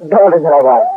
दौड़ जरा बाहर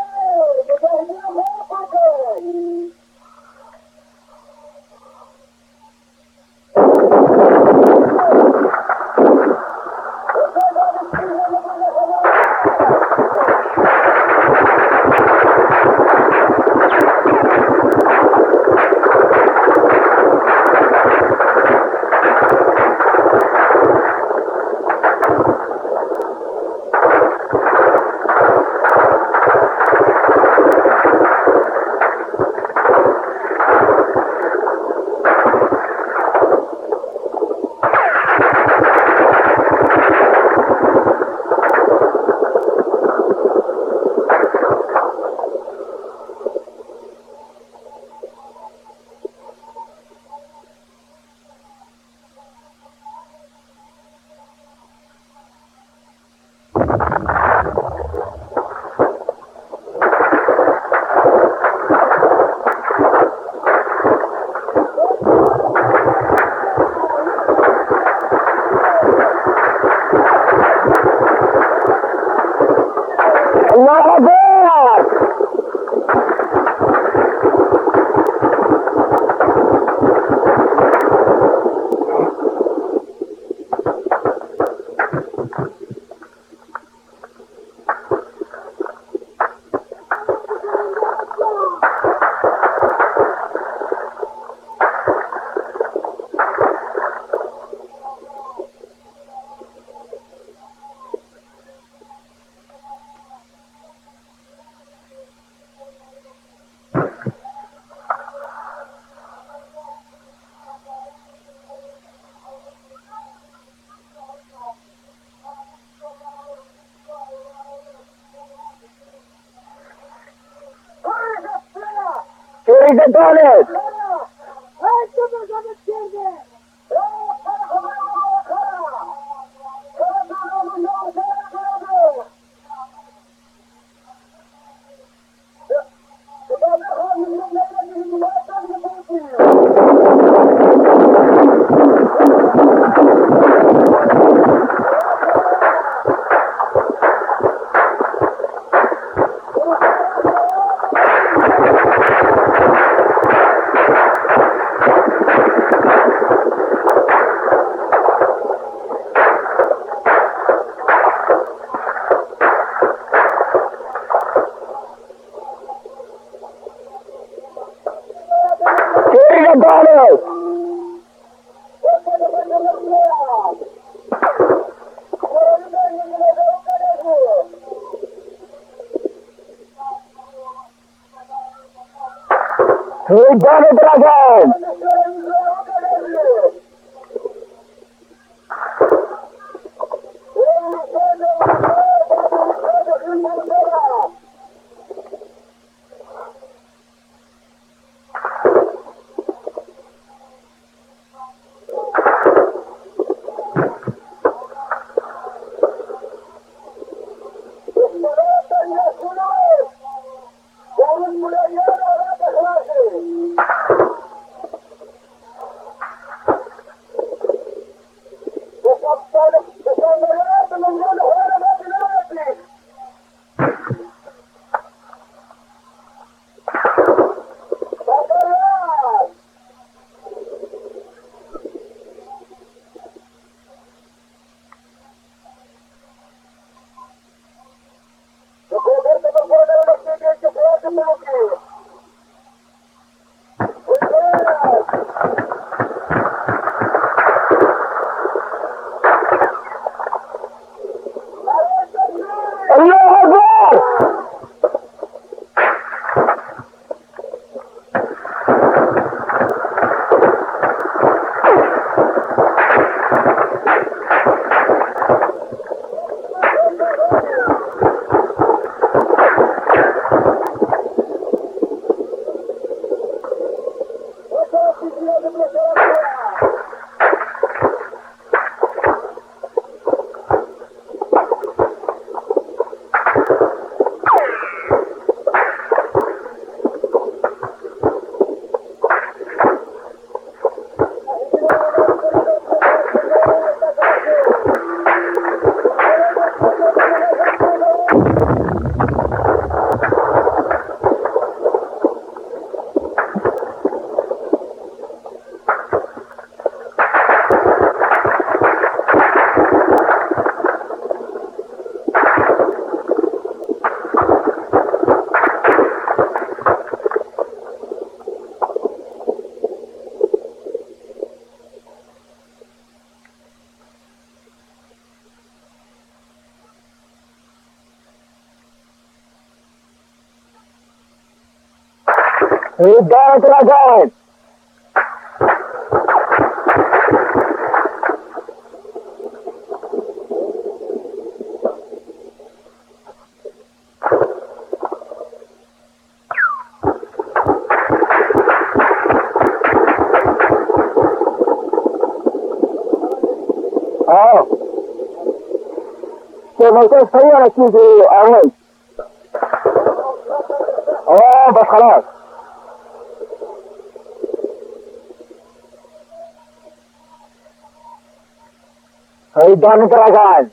He's a donut. آه. ما يكونش طيارة تيجي أول آه بس خلاص. ఐదు దాని ప్రకారం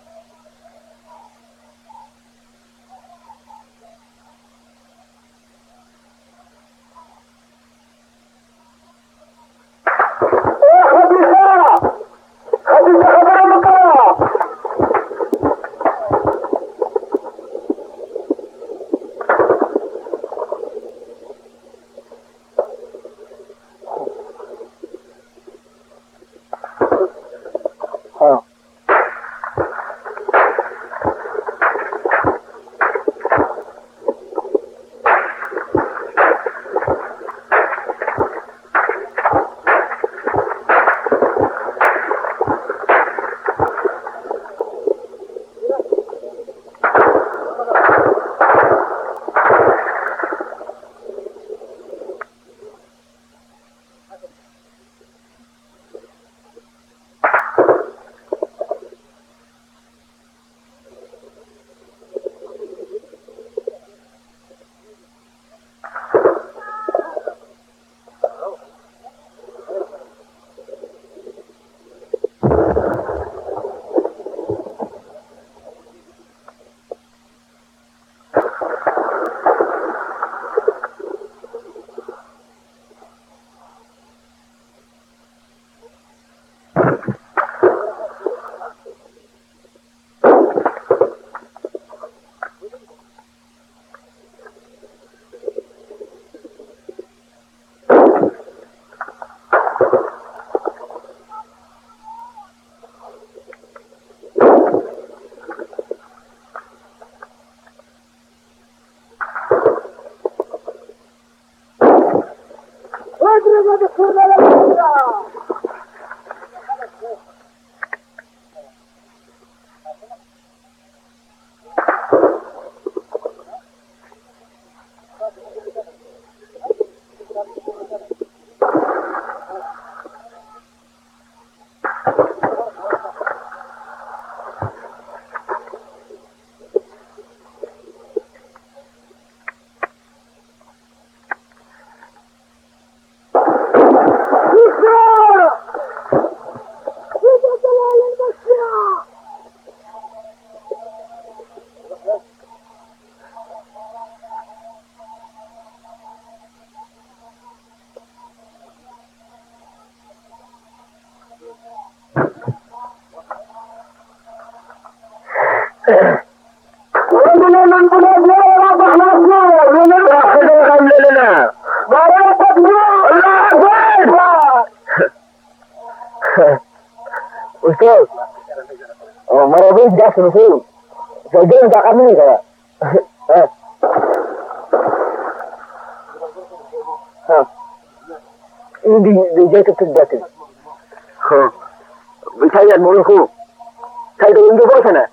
그 주님한테 구원하라 من بغل نمی‌کنم این دیگه که تو داتی خب. بچه یاد مورو خوب تایی دو باشنه